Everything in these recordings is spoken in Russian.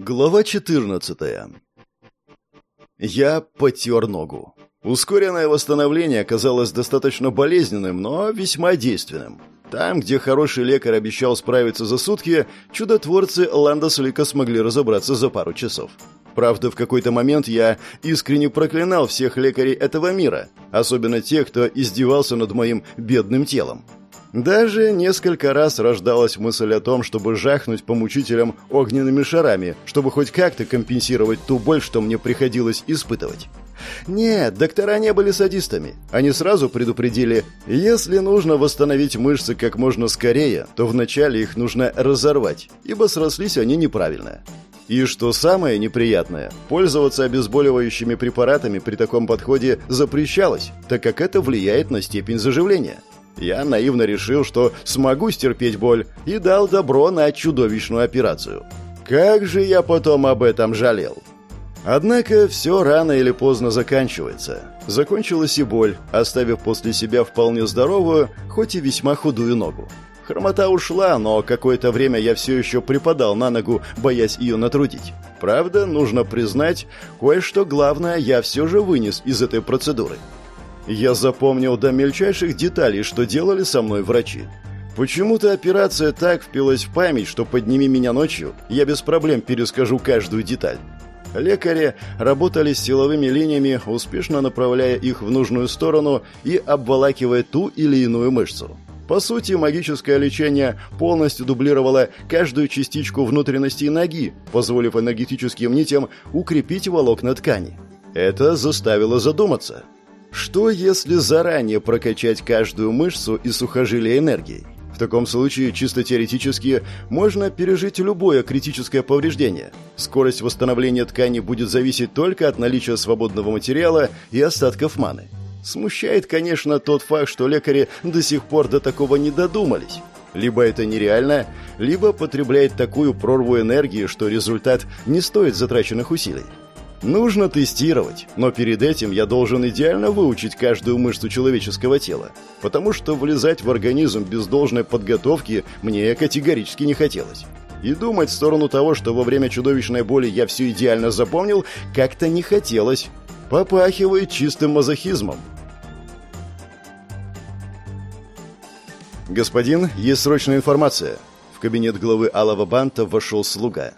Глава 14. Я потер ногу. Ускоренное восстановление оказалось достаточно болезненным, но весьма действенным. Там, где хороший лекарь обещал справиться за сутки, чудотворцы Ландослика смогли разобраться за пару часов. Правда, в какой-то момент я искренне проклинал всех лекарей этого мира, особенно тех, кто издевался над моим бедным телом. Даже несколько раз рождалась мысль о том, чтобы жахнуть по мучителям огненными шарами, чтобы хоть как-то компенсировать ту боль, что мне приходилось испытывать. Нет, доктора не были садистами. Они сразу предупредили, если нужно восстановить мышцы как можно скорее, то вначале их нужно разорвать, ибо срослись они неправильно. И что самое неприятное, пользоваться обезболивающими препаратами при таком подходе запрещалось, так как это влияет на степень заживления. Я наивно решил, что смогу стерпеть боль, и дал добро на чудовищную операцию. Как же я потом об этом жалел. Однако все рано или поздно заканчивается. Закончилась и боль, оставив после себя вполне здоровую, хоть и весьма худую ногу. Хромота ушла, но какое-то время я все еще припадал на ногу, боясь ее натрудить. Правда, нужно признать, кое-что главное я все же вынес из этой процедуры. Я запомнил до мельчайших деталей, что делали со мной врачи. Почему-то операция так впилась в память, что подними меня ночью, я без проблем перескажу каждую деталь. Лекари работали с силовыми линиями, успешно направляя их в нужную сторону и обволакивая ту или иную мышцу. По сути, магическое лечение полностью дублировало каждую частичку внутренности ноги, позволив энергетическим нитям укрепить волокна ткани. Это заставило задуматься – что если заранее прокачать каждую мышцу и сухожилие энергией? В таком случае, чисто теоретически, можно пережить любое критическое повреждение. Скорость восстановления ткани будет зависеть только от наличия свободного материала и остатков маны. Смущает, конечно, тот факт, что лекари до сих пор до такого не додумались. Либо это нереально, либо потребляет такую прорву энергии, что результат не стоит затраченных усилий. Нужно тестировать, но перед этим я должен идеально выучить каждую мышцу человеческого тела, потому что влезать в организм без должной подготовки мне категорически не хотелось. И думать в сторону того, что во время чудовищной боли я все идеально запомнил, как-то не хотелось. Попахивает чистым мазохизмом. «Господин, есть срочная информация». В кабинет главы Алого Банта вошел слуга.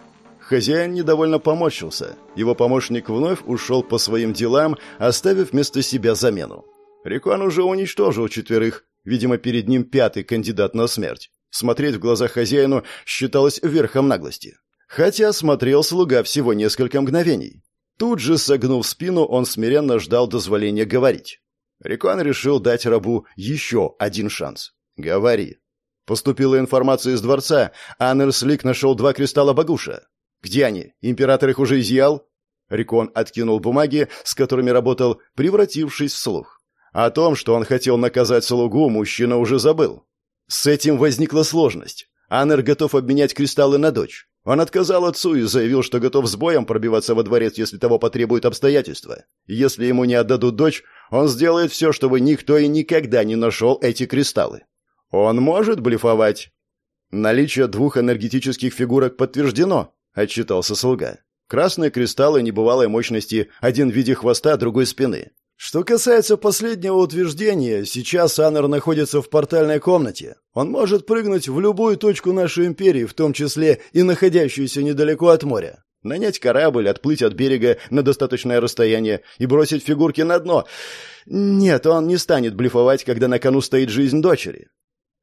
Хозяин недовольно поморщился. Его помощник вновь ушел по своим делам, оставив вместо себя замену. Рекон уже уничтожил четверых. Видимо, перед ним пятый кандидат на смерть. Смотреть в глаза хозяину считалось верхом наглости. Хотя смотрел слуга всего несколько мгновений. Тут же, согнув спину, он смиренно ждал дозволения говорить. Рекон решил дать рабу еще один шанс. «Говори». Поступила информация из дворца. Аннерслик нашел два кристалла Багуша. «Где они? Император их уже изъял?» Рикон откинул бумаги, с которыми работал, превратившись в слух. О том, что он хотел наказать слугу, мужчина уже забыл. С этим возникла сложность. Аннер готов обменять кристаллы на дочь. Он отказал отцу и заявил, что готов с боем пробиваться во дворец, если того потребуют обстоятельства. Если ему не отдадут дочь, он сделает все, чтобы никто и никогда не нашел эти кристаллы. Он может блефовать. Наличие двух энергетических фигурок подтверждено, — отчитался слуга. «Красные кристаллы небывалой мощности, один в виде хвоста, другой спины. Что касается последнего утверждения, сейчас Аннер находится в портальной комнате. Он может прыгнуть в любую точку нашей империи, в том числе и находящуюся недалеко от моря. Нанять корабль, отплыть от берега на достаточное расстояние и бросить фигурки на дно. Нет, он не станет блефовать, когда на кону стоит жизнь дочери.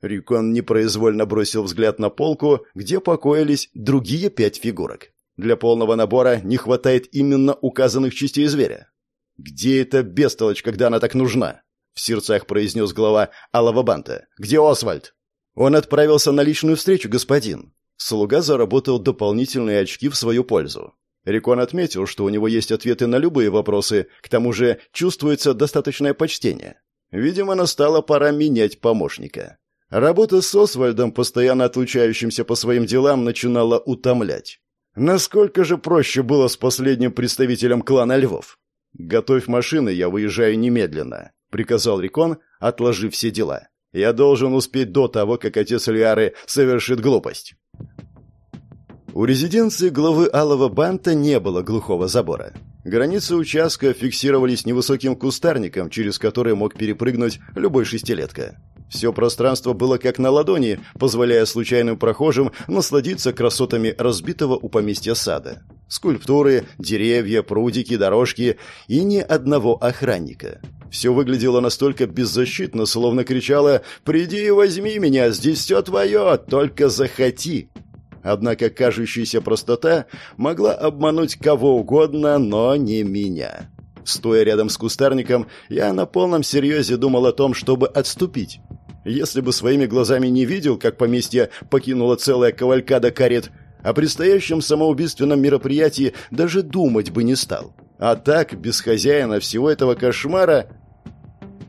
Рикон непроизвольно бросил взгляд на полку, где покоились другие пять фигурок. Для полного набора не хватает именно указанных частей зверя. «Где эта бестолочь, когда она так нужна?» — в сердцах произнес глава Алого Банта. «Где Освальд?» «Он отправился на личную встречу, господин». Слуга заработал дополнительные очки в свою пользу. Рикон отметил, что у него есть ответы на любые вопросы, к тому же чувствуется достаточное почтение. Видимо, настала пора менять помощника. Работа с Освальдом, постоянно отлучающимся по своим делам, начинала утомлять. Насколько же проще было с последним представителем клана Львов? «Готовь машины, я выезжаю немедленно», — приказал Рикон, отложив все дела. «Я должен успеть до того, как отец Лиары совершит глупость». У резиденции главы Алого Банта не было глухого забора. Границы участка фиксировались невысоким кустарником, через который мог перепрыгнуть любой шестилетка. Все пространство было как на ладони, позволяя случайным прохожим насладиться красотами разбитого у поместья сада. Скульптуры, деревья, прудики, дорожки и ни одного охранника. Все выглядело настолько беззащитно, словно кричало «Приди и возьми меня, здесь все твое, только захоти!» Однако кажущаяся простота могла обмануть кого угодно, но не меня. Стоя рядом с кустарником, я на полном серьезе думал о том, чтобы отступить. Если бы своими глазами не видел, как поместье покинула целая кавалькада карет, о предстоящем самоубийственном мероприятии даже думать бы не стал. А так, без хозяина всего этого кошмара...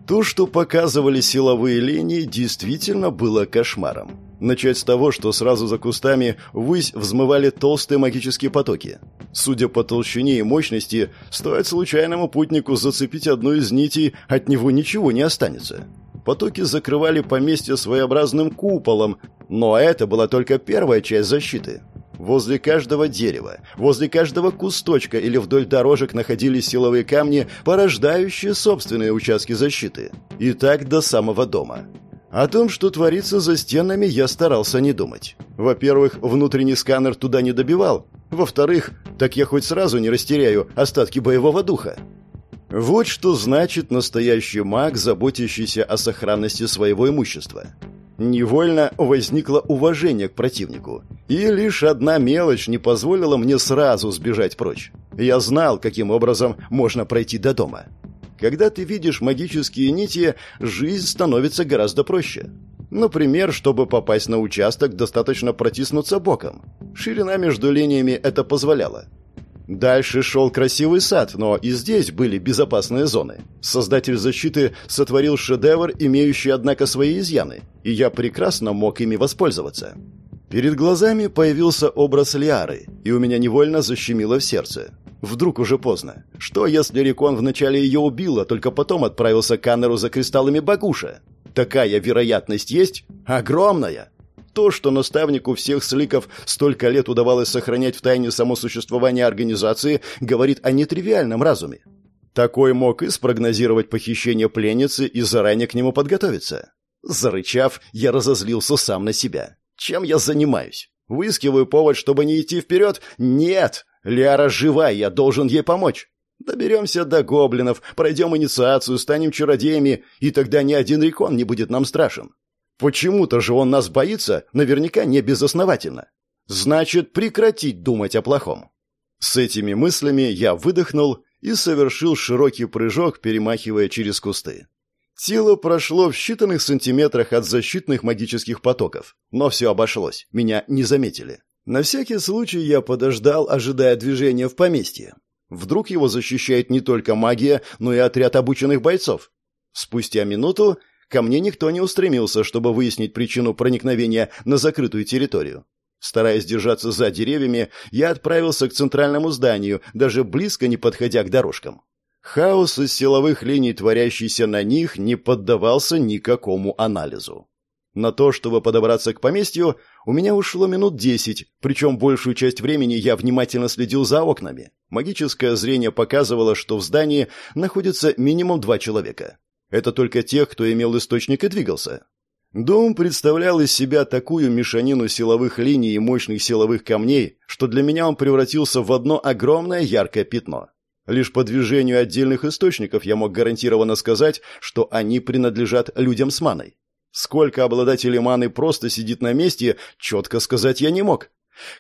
То, что показывали силовые линии, действительно было кошмаром. Начать с того, что сразу за кустами ввысь взмывали толстые магические потоки. Судя по толщине и мощности, стоит случайному путнику зацепить одну из нитей, от него ничего не останется. Потоки закрывали поместье своеобразным куполом, но это была только первая часть защиты. Возле каждого дерева, возле каждого кусточка или вдоль дорожек находились силовые камни, порождающие собственные участки защиты. И так до самого дома. О том, что творится за стенами, я старался не думать. Во-первых, внутренний сканер туда не добивал. Во-вторых, так я хоть сразу не растеряю остатки боевого духа. Вот что значит настоящий маг, заботящийся о сохранности своего имущества. Невольно возникло уважение к противнику. И лишь одна мелочь не позволила мне сразу сбежать прочь. Я знал, каким образом можно пройти до дома. Когда ты видишь магические нити, жизнь становится гораздо проще. Например, чтобы попасть на участок, достаточно протиснуться боком. Ширина между линиями это позволяла. Дальше шел красивый сад, но и здесь были безопасные зоны. Создатель защиты сотворил шедевр, имеющий, однако, свои изъяны, и я прекрасно мог ими воспользоваться. Перед глазами появился образ Лиары, и у меня невольно защемило в сердце. Вдруг уже поздно. Что, если Рекон вначале ее убил, а только потом отправился к Аннеру за кристаллами Багуша? Такая вероятность есть? Огромная! То, что наставнику всех сликов столько лет удавалось сохранять в тайне само существование организации, говорит о нетривиальном разуме. Такой мог и спрогнозировать похищение пленницы и заранее к нему подготовиться. Зарычав, я разозлился сам на себя. Чем я занимаюсь? Выискиваю повод, чтобы не идти вперед? Нет! Ляра жива, я должен ей помочь. Доберемся до гоблинов, пройдем инициацию, станем чародеями, и тогда ни один рекон не будет нам страшен. Почему-то же он нас боится, наверняка не безосновательно. Значит, прекратить думать о плохом. С этими мыслями я выдохнул и совершил широкий прыжок, перемахивая через кусты. Тело прошло в считанных сантиметрах от защитных магических потоков, но все обошлось, меня не заметили. На всякий случай я подождал, ожидая движения в поместье. Вдруг его защищает не только магия, но и отряд обученных бойцов. Спустя минуту ко мне никто не устремился, чтобы выяснить причину проникновения на закрытую территорию. Стараясь держаться за деревьями, я отправился к центральному зданию, даже близко не подходя к дорожкам. Хаос из силовых линий, творящийся на них, не поддавался никакому анализу. На то, чтобы подобраться к поместью, у меня ушло минут десять, причем большую часть времени я внимательно следил за окнами. Магическое зрение показывало, что в здании находится минимум два человека. Это только тех, кто имел источник и двигался. Дом представлял из себя такую мешанину силовых линий и мощных силовых камней, что для меня он превратился в одно огромное яркое пятно. Лишь по движению отдельных источников я мог гарантированно сказать, что они принадлежат людям с маной. Сколько обладателей маны просто сидит на месте, четко сказать я не мог.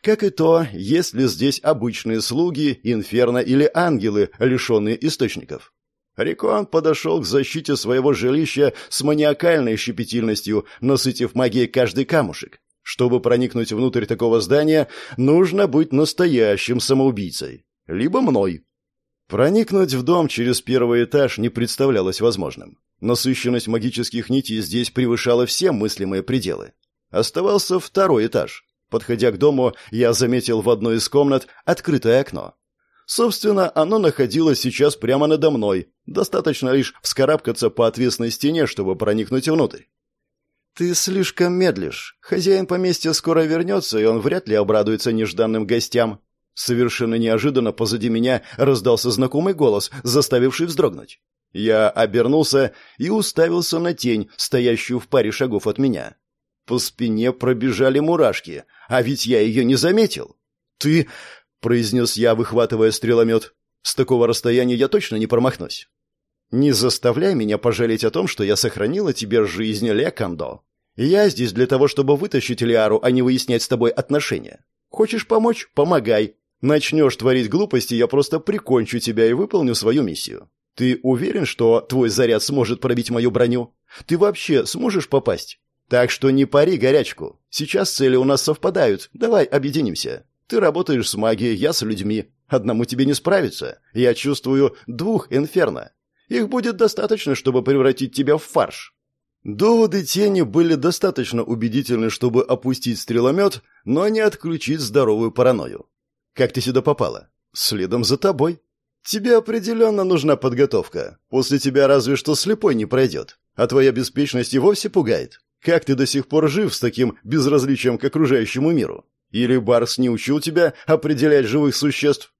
Как и то, есть ли здесь обычные слуги, инферно или ангелы, лишенные источников. Рекон подошел к защите своего жилища с маниакальной щепетильностью, насытив магией каждый камушек. Чтобы проникнуть внутрь такого здания, нужно быть настоящим самоубийцей. Либо мной. Проникнуть в дом через первый этаж не представлялось возможным. Насыщенность магических нитей здесь превышала все мыслимые пределы. Оставался второй этаж. Подходя к дому, я заметил в одной из комнат открытое окно. Собственно, оно находилось сейчас прямо надо мной. Достаточно лишь вскарабкаться по отвесной стене, чтобы проникнуть внутрь. «Ты слишком медлишь. Хозяин поместья скоро вернется, и он вряд ли обрадуется нежданным гостям». Совершенно неожиданно позади меня раздался знакомый голос, заставивший вздрогнуть. Я обернулся и уставился на тень, стоящую в паре шагов от меня. По спине пробежали мурашки, а ведь я ее не заметил. «Ты...» — произнес я, выхватывая стреломет. «С такого расстояния я точно не промахнусь». «Не заставляй меня пожалеть о том, что я сохранила тебе жизнь, Лекандо. Я здесь для того, чтобы вытащить Лиару, а не выяснять с тобой отношения. Хочешь помочь? Помогай. Начнешь творить глупости, я просто прикончу тебя и выполню свою миссию. Ты уверен, что твой заряд сможет пробить мою броню? Ты вообще сможешь попасть? Так что не пари горячку. Сейчас цели у нас совпадают. Давай объединимся. Ты работаешь с магией, я с людьми. Одному тебе не справиться. Я чувствую двух инферно. Их будет достаточно, чтобы превратить тебя в фарш. Доводы тени были достаточно убедительны, чтобы опустить стреломет, но не отключить здоровую паранойю. Как ты сюда попала? Следом за тобой. Тебе определенно нужна подготовка. После тебя разве что слепой не пройдет. А твоя беспечность и вовсе пугает. Как ты до сих пор жив с таким безразличием к окружающему миру? Или Барс не учил тебя определять живых существ?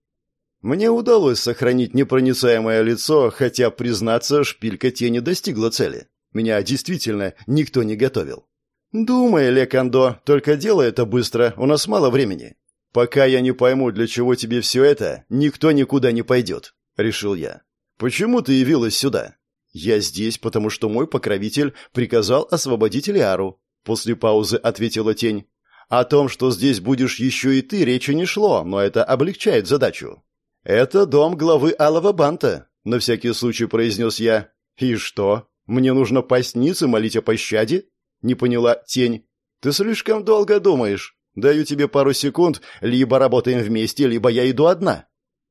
Мне удалось сохранить непроницаемое лицо, хотя, признаться, шпилька тени достигла цели. Меня действительно никто не готовил. «Думай, Лекандо, только делай это быстро, у нас мало времени. «Пока я не пойму, для чего тебе все это, никто никуда не пойдет», — решил я. «Почему ты явилась сюда?» «Я здесь, потому что мой покровитель приказал освободить Лиару», — после паузы ответила тень. «О том, что здесь будешь еще и ты, речи не шло, но это облегчает задачу». «Это дом главы Алого Банта», — на всякий случай произнес я. «И что? Мне нужно пасть молить о пощаде?» — не поняла тень. «Ты слишком долго думаешь. Даю тебе пару секунд, либо работаем вместе, либо я иду одна».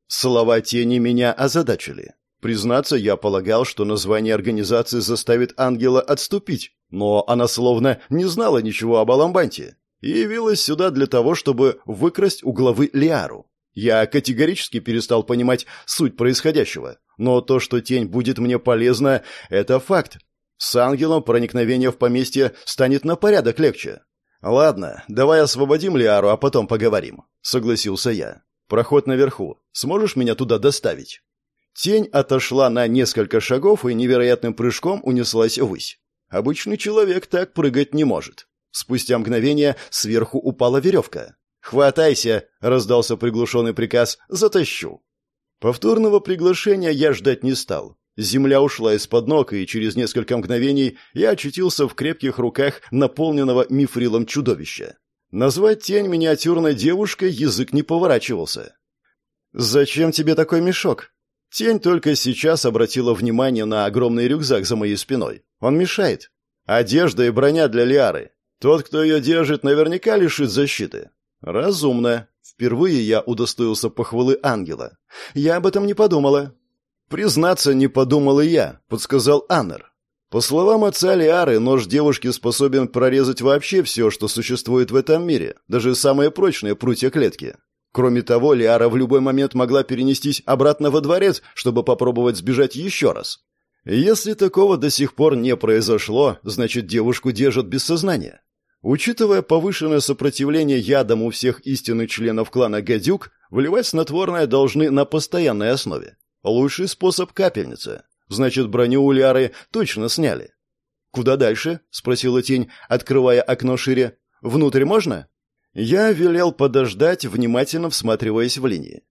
Слова тени меня озадачили. Признаться, я полагал, что название организации заставит ангела отступить, но она словно не знала ничего об Аламбанте и явилась сюда для того, чтобы выкрасть у главы Лиару. Я категорически перестал понимать суть происходящего, но то, что тень будет мне полезна, это факт. С ангелом проникновение в поместье станет на порядок легче. «Ладно, давай освободим Лиару, а потом поговорим», — согласился я. «Проход наверху. Сможешь меня туда доставить?» Тень отошла на несколько шагов и невероятным прыжком унеслась ввысь. Обычный человек так прыгать не может. Спустя мгновение сверху упала веревка. «Хватайся!» — раздался приглушенный приказ. «Затащу!» Повторного приглашения я ждать не стал. Земля ушла из-под ног, и через несколько мгновений я очутился в крепких руках наполненного мифрилом чудовища. Назвать тень миниатюрной девушкой язык не поворачивался. «Зачем тебе такой мешок?» Тень только сейчас обратила внимание на огромный рюкзак за моей спиной. Он мешает. Одежда и броня для Лиары. Тот, кто ее держит, наверняка лишит защиты. Разумно. Впервые я удостоился похвалы ангела. Я об этом не подумала. Признаться, не подумал и я, подсказал Аннер. По словам отца Лиары, нож девушки способен прорезать вообще все, что существует в этом мире, даже самые прочные прутья клетки. Кроме того, Лиара в любой момент могла перенестись обратно во дворец, чтобы попробовать сбежать еще раз. Если такого до сих пор не произошло, значит, девушку держат без сознания. Учитывая повышенное сопротивление ядам у всех истинных членов клана Гадюк, вливать снотворное должны на постоянной основе. Лучший способ капельница. Значит, броню у Ляры точно сняли. «Куда дальше?» — спросила тень, открывая окно шире. «Внутрь можно?» Я велел подождать, внимательно всматриваясь в линии.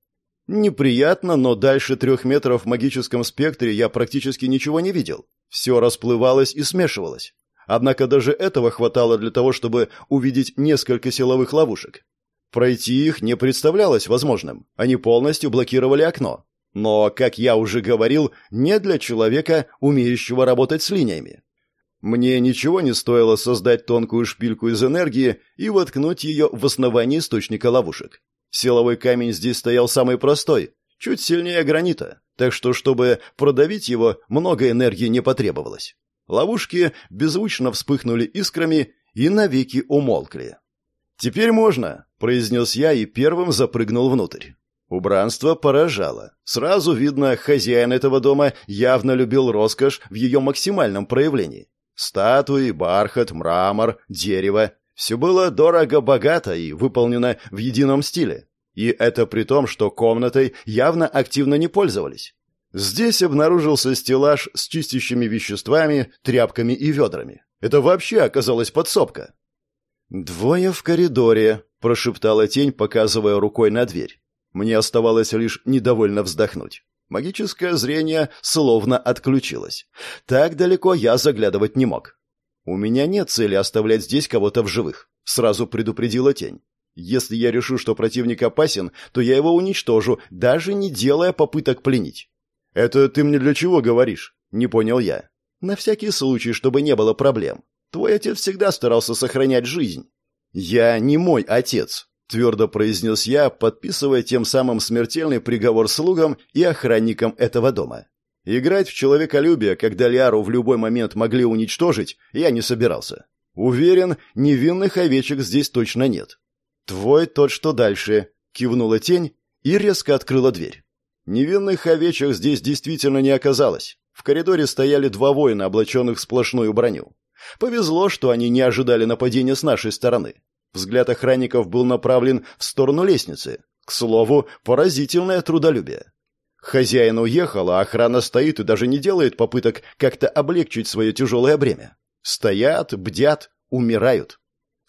Неприятно, но дальше трех метров в магическом спектре я практически ничего не видел. Все расплывалось и смешивалось. Однако даже этого хватало для того, чтобы увидеть несколько силовых ловушек. Пройти их не представлялось возможным. Они полностью блокировали окно. Но, как я уже говорил, не для человека, умеющего работать с линиями. Мне ничего не стоило создать тонкую шпильку из энергии и воткнуть ее в основание источника ловушек. Силовой камень здесь стоял самый простой, чуть сильнее гранита, так что, чтобы продавить его, много энергии не потребовалось. Ловушки беззвучно вспыхнули искрами и навеки умолкли. «Теперь можно», — произнес я и первым запрыгнул внутрь. Убранство поражало. Сразу видно, хозяин этого дома явно любил роскошь в ее максимальном проявлении. Статуи, бархат, мрамор, дерево. Все было дорого-богато и выполнено в едином стиле. И это при том, что комнатой явно активно не пользовались. Здесь обнаружился стеллаж с чистящими веществами, тряпками и ведрами. Это вообще оказалась подсобка. «Двое в коридоре», — прошептала тень, показывая рукой на дверь. Мне оставалось лишь недовольно вздохнуть. Магическое зрение словно отключилось. Так далеко я заглядывать не мог. «У меня нет цели оставлять здесь кого-то в живых», — сразу предупредила тень. «Если я решу, что противник опасен, то я его уничтожу, даже не делая попыток пленить». «Это ты мне для чего говоришь?» — не понял я. «На всякий случай, чтобы не было проблем. Твой отец всегда старался сохранять жизнь». «Я не мой отец», — твердо произнес я, подписывая тем самым смертельный приговор слугам и охранникам этого дома. Играть в человеколюбие, когда Лиару в любой момент могли уничтожить, я не собирался. Уверен, невинных овечек здесь точно нет. «Твой тот, что дальше», — кивнула тень и резко открыла дверь. Невинных овечек здесь действительно не оказалось. В коридоре стояли два воина, облаченных в сплошную броню. Повезло, что они не ожидали нападения с нашей стороны. Взгляд охранников был направлен в сторону лестницы. К слову, поразительное трудолюбие. Хозяин уехал, а охрана стоит и даже не делает попыток как-то облегчить свое тяжелое бремя. Стоят, бдят, умирают.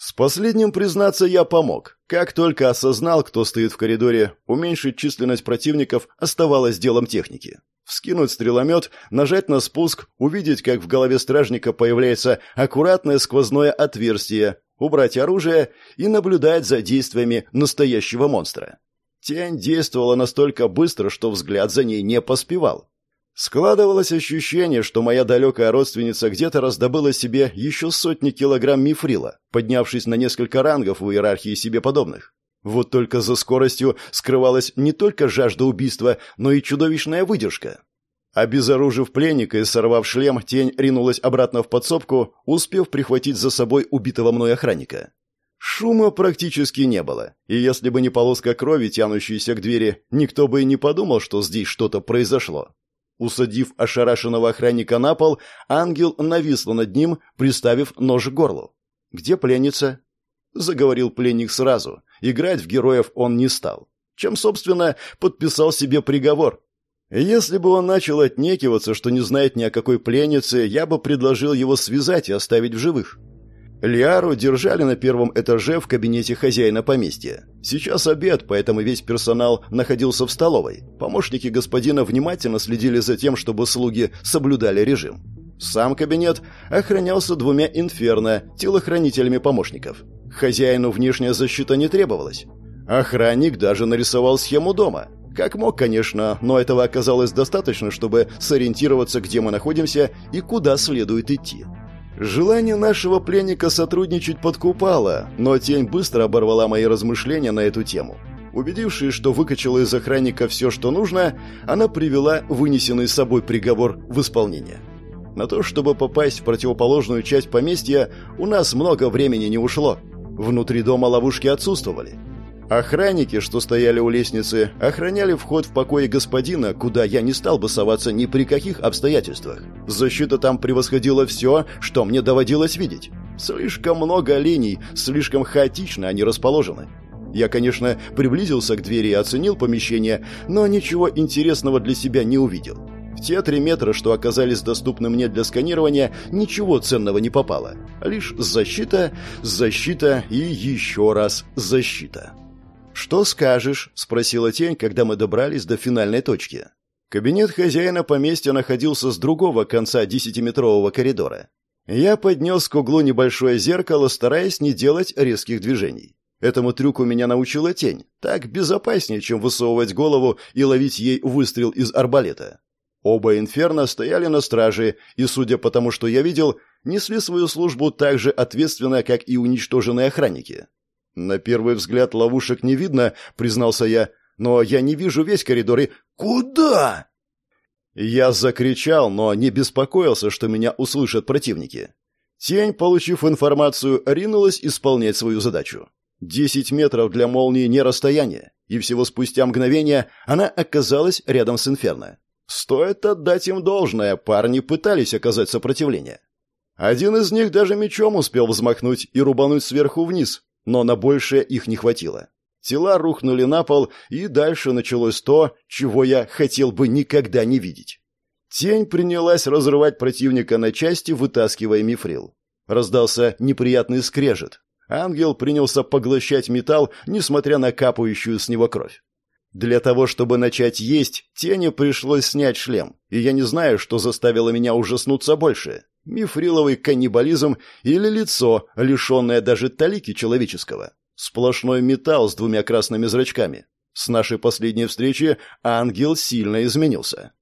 С последним, признаться, я помог. Как только осознал, кто стоит в коридоре, уменьшить численность противников оставалось делом техники. Вскинуть стреломет, нажать на спуск, увидеть, как в голове стражника появляется аккуратное сквозное отверстие, убрать оружие и наблюдать за действиями настоящего монстра. Тень действовала настолько быстро, что взгляд за ней не поспевал. Складывалось ощущение, что моя далекая родственница где-то раздобыла себе еще сотни килограмм мифрила, поднявшись на несколько рангов в иерархии себе подобных. Вот только за скоростью скрывалась не только жажда убийства, но и чудовищная выдержка. Обезоружив пленника и сорвав шлем, тень ринулась обратно в подсобку, успев прихватить за собой убитого мной охранника. Шума практически не было, и если бы не полоска крови, тянущаяся к двери, никто бы и не подумал, что здесь что-то произошло. Усадив ошарашенного охранника на пол, ангел нависла над ним, приставив нож к горлу. «Где пленница?» Заговорил пленник сразу. Играть в героев он не стал. Чем, собственно, подписал себе приговор. Если бы он начал отнекиваться, что не знает ни о какой пленнице, я бы предложил его связать и оставить в живых. Лиару держали на первом этаже в кабинете хозяина поместья. Сейчас обед, поэтому весь персонал находился в столовой. Помощники господина внимательно следили за тем, чтобы слуги соблюдали режим. Сам кабинет охранялся двумя инферно, телохранителями помощников. Хозяину внешняя защита не требовалась. Охранник даже нарисовал схему дома. Как мог, конечно, но этого оказалось достаточно, чтобы сориентироваться, где мы находимся и куда следует идти. Желание нашего пленника сотрудничать подкупало, но тень быстро оборвала мои размышления на эту тему. Убедившись, что выкачала из охранника все, что нужно, она привела вынесенный собой приговор в исполнение. На то, чтобы попасть в противоположную часть поместья, у нас много времени не ушло. Внутри дома ловушки отсутствовали. Охранники, что стояли у лестницы, охраняли вход в покое господина, куда я не стал бы соваться ни при каких обстоятельствах. Защита там превосходила все, что мне доводилось видеть. Слишком много линий, слишком хаотично они расположены. Я, конечно, приблизился к двери и оценил помещение, но ничего интересного для себя не увидел. В те три метра, что оказались доступны мне для сканирования, ничего ценного не попало. Лишь защита, защита и еще раз защита. «Что скажешь?» – спросила тень, когда мы добрались до финальной точки. Кабинет хозяина поместья находился с другого конца десятиметрового коридора. Я поднес к углу небольшое зеркало, стараясь не делать резких движений. Этому трюку меня научила тень. Так безопаснее, чем высовывать голову и ловить ей выстрел из арбалета. Оба инферно стояли на страже, и, судя по тому, что я видел, несли свою службу так же ответственно, как и уничтоженные охранники. «На первый взгляд ловушек не видно», — признался я, «но я не вижу весь коридор и...» «Куда?» Я закричал, но не беспокоился, что меня услышат противники. Тень, получив информацию, ринулась исполнять свою задачу. Десять метров для молнии не расстояние, и всего спустя мгновение она оказалась рядом с Инферно. Стоит отдать им должное, парни пытались оказать сопротивление. Один из них даже мечом успел взмахнуть и рубануть сверху вниз, но на большее их не хватило. Тела рухнули на пол, и дальше началось то, чего я хотел бы никогда не видеть. Тень принялась разрывать противника на части, вытаскивая мифрил. Раздался неприятный скрежет. Ангел принялся поглощать металл, несмотря на капающую с него кровь. Для того, чтобы начать есть, тени пришлось снять шлем, и я не знаю, что заставило меня ужаснуться больше. Мифриловый каннибализм или лицо, лишенное даже талики человеческого. Сплошной металл с двумя красными зрачками. С нашей последней встречи ангел сильно изменился.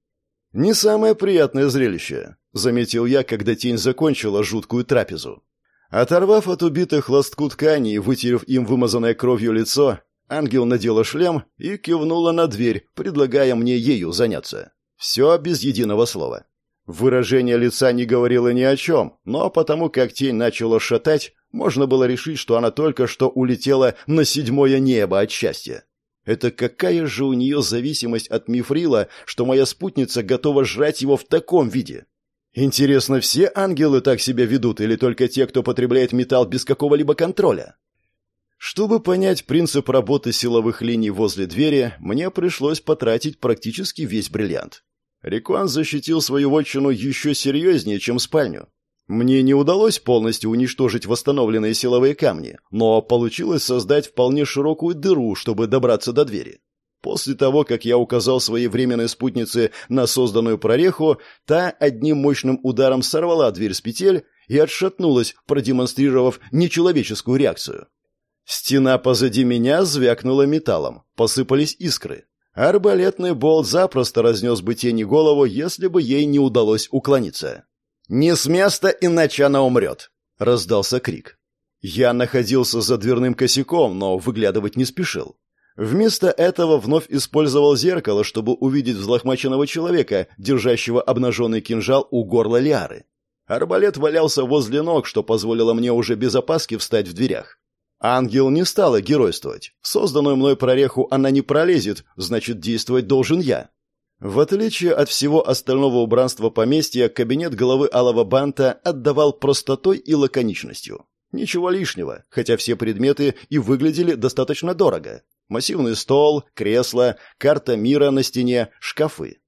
«Не самое приятное зрелище», — заметил я, когда тень закончила жуткую трапезу. Оторвав от убитых лостку ткани и вытерев им вымазанное кровью лицо, ангел надела шлем и кивнула на дверь, предлагая мне ею заняться. Все без единого слова. Выражение лица не говорило ни о чем, но потому как тень начала шатать, можно было решить, что она только что улетела на седьмое небо от счастья. Это какая же у нее зависимость от мифрила, что моя спутница готова жрать его в таком виде? Интересно, все ангелы так себя ведут или только те, кто потребляет металл без какого-либо контроля? Чтобы понять принцип работы силовых линий возле двери, мне пришлось потратить практически весь бриллиант. Рекуан защитил свою вотчину еще серьезнее, чем спальню. Мне не удалось полностью уничтожить восстановленные силовые камни, но получилось создать вполне широкую дыру, чтобы добраться до двери. После того, как я указал своей временной спутнице на созданную прореху, та одним мощным ударом сорвала дверь с петель и отшатнулась, продемонстрировав нечеловеческую реакцию. Стена позади меня звякнула металлом, посыпались искры. Арбалетный болт запросто разнес бы тени голову, если бы ей не удалось уклониться. «Не с места, иначе она умрет!» — раздался крик. Я находился за дверным косяком, но выглядывать не спешил. Вместо этого вновь использовал зеркало, чтобы увидеть взлохмаченного человека, держащего обнаженный кинжал у горла Лиары. Арбалет валялся возле ног, что позволило мне уже без опаски встать в дверях. Ангел не стала геройствовать. Созданную мной прореху она не пролезет, значит, действовать должен я. В отличие от всего остального убранства поместья, кабинет головы Алого Банта отдавал простотой и лаконичностью. Ничего лишнего, хотя все предметы и выглядели достаточно дорого. Массивный стол, кресло, карта мира на стене, шкафы.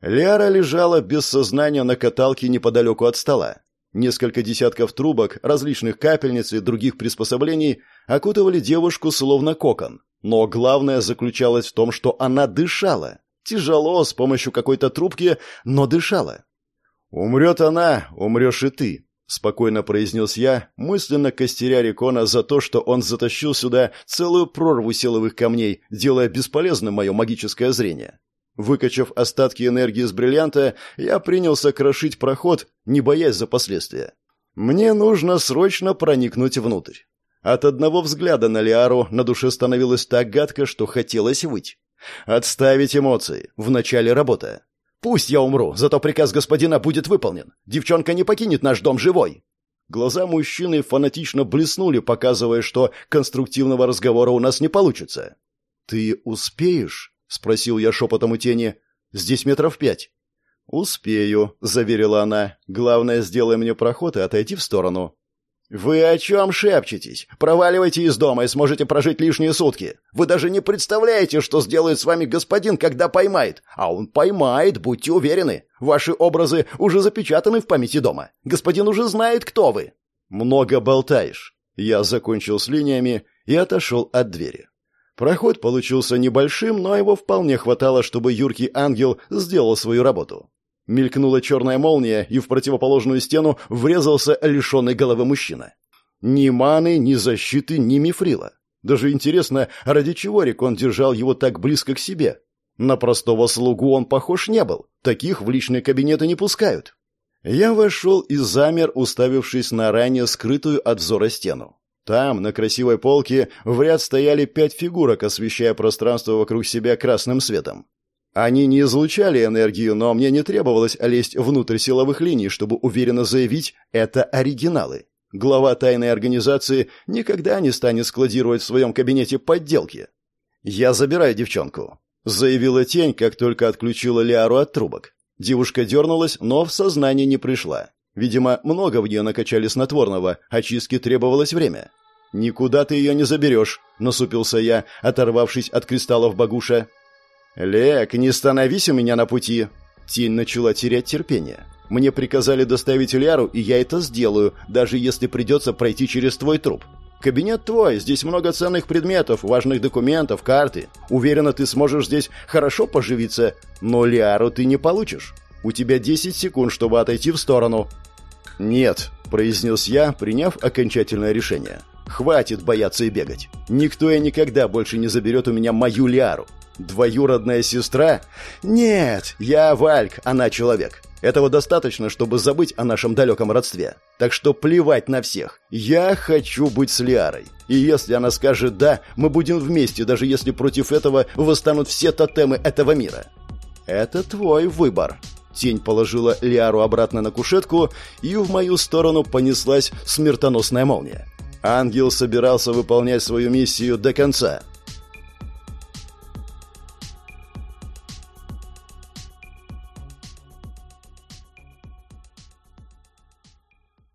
Лиара лежала без сознания на каталке неподалеку от стола. Несколько десятков трубок, различных капельниц и других приспособлений окутывали девушку словно кокон. Но главное заключалось в том, что она дышала. Тяжело, с помощью какой-то трубки, но дышала. «Умрет она, умрешь и ты», — спокойно произнес я, мысленно костеря Рекона за то, что он затащил сюда целую прорву силовых камней, делая бесполезным мое магическое зрение. Выкачав остатки энергии из бриллианта, я принялся крошить проход, не боясь за последствия. Мне нужно срочно проникнуть внутрь. От одного взгляда на Лиару на душе становилось так гадко, что хотелось выть. Отставить эмоции. В начале работа. Пусть я умру, зато приказ господина будет выполнен. Девчонка не покинет наш дом живой. Глаза мужчины фанатично блеснули, показывая, что конструктивного разговора у нас не получится. Ты успеешь? Спросил я шепотом у тени. Здесь метров пять. Успею, заверила она. Главное, сделай мне проход и отойти в сторону. «Вы о чем шепчетесь? Проваливайте из дома и сможете прожить лишние сутки. Вы даже не представляете, что сделает с вами господин, когда поймает. А он поймает, будьте уверены. Ваши образы уже запечатаны в памяти дома. Господин уже знает, кто вы». «Много болтаешь». Я закончил с линиями и отошел от двери. Проход получился небольшим, но его вполне хватало, чтобы юркий ангел сделал свою работу. Мелькнула черная молния, и в противоположную стену врезался лишенный головы мужчина. Ни маны, ни защиты, ни мифрила. Даже интересно, ради чего Рекон держал его так близко к себе? На простого слугу он похож не был. Таких в личные кабинеты не пускают. Я вошел и замер, уставившись на ранее скрытую от взора стену. Там, на красивой полке, в ряд стояли пять фигурок, освещая пространство вокруг себя красным светом. Они не излучали энергию, но мне не требовалось лезть внутрь силовых линий, чтобы уверенно заявить «это оригиналы». Глава тайной организации никогда не станет складировать в своем кабинете подделки. «Я забираю девчонку», — заявила тень, как только отключила Лиару от трубок. Девушка дернулась, но в сознание не пришла. Видимо, много в нее накачали снотворного, очистке требовалось время. «Никуда ты ее не заберешь», — насупился я, оторвавшись от кристаллов Багуша. «Лек, не становись у меня на пути!» Тень начала терять терпение. «Мне приказали доставить Ляру, и я это сделаю, даже если придется пройти через твой труп. Кабинет твой, здесь много ценных предметов, важных документов, карты. Уверена, ты сможешь здесь хорошо поживиться, но Ляру ты не получишь. У тебя 10 секунд, чтобы отойти в сторону». «Нет», — произнес я, приняв окончательное решение. «Хватит бояться и бегать. Никто и никогда больше не заберет у меня мою Лиару. Двоюродная сестра? Нет, я Вальк, она человек. Этого достаточно, чтобы забыть о нашем далеком родстве. Так что плевать на всех. Я хочу быть с Лиарой. И если она скажет «да», мы будем вместе, даже если против этого восстанут все тотемы этого мира. Это твой выбор. Тень положила Лиару обратно на кушетку, и в мою сторону понеслась смертоносная молния. Ангел собирался выполнять свою миссию до конца,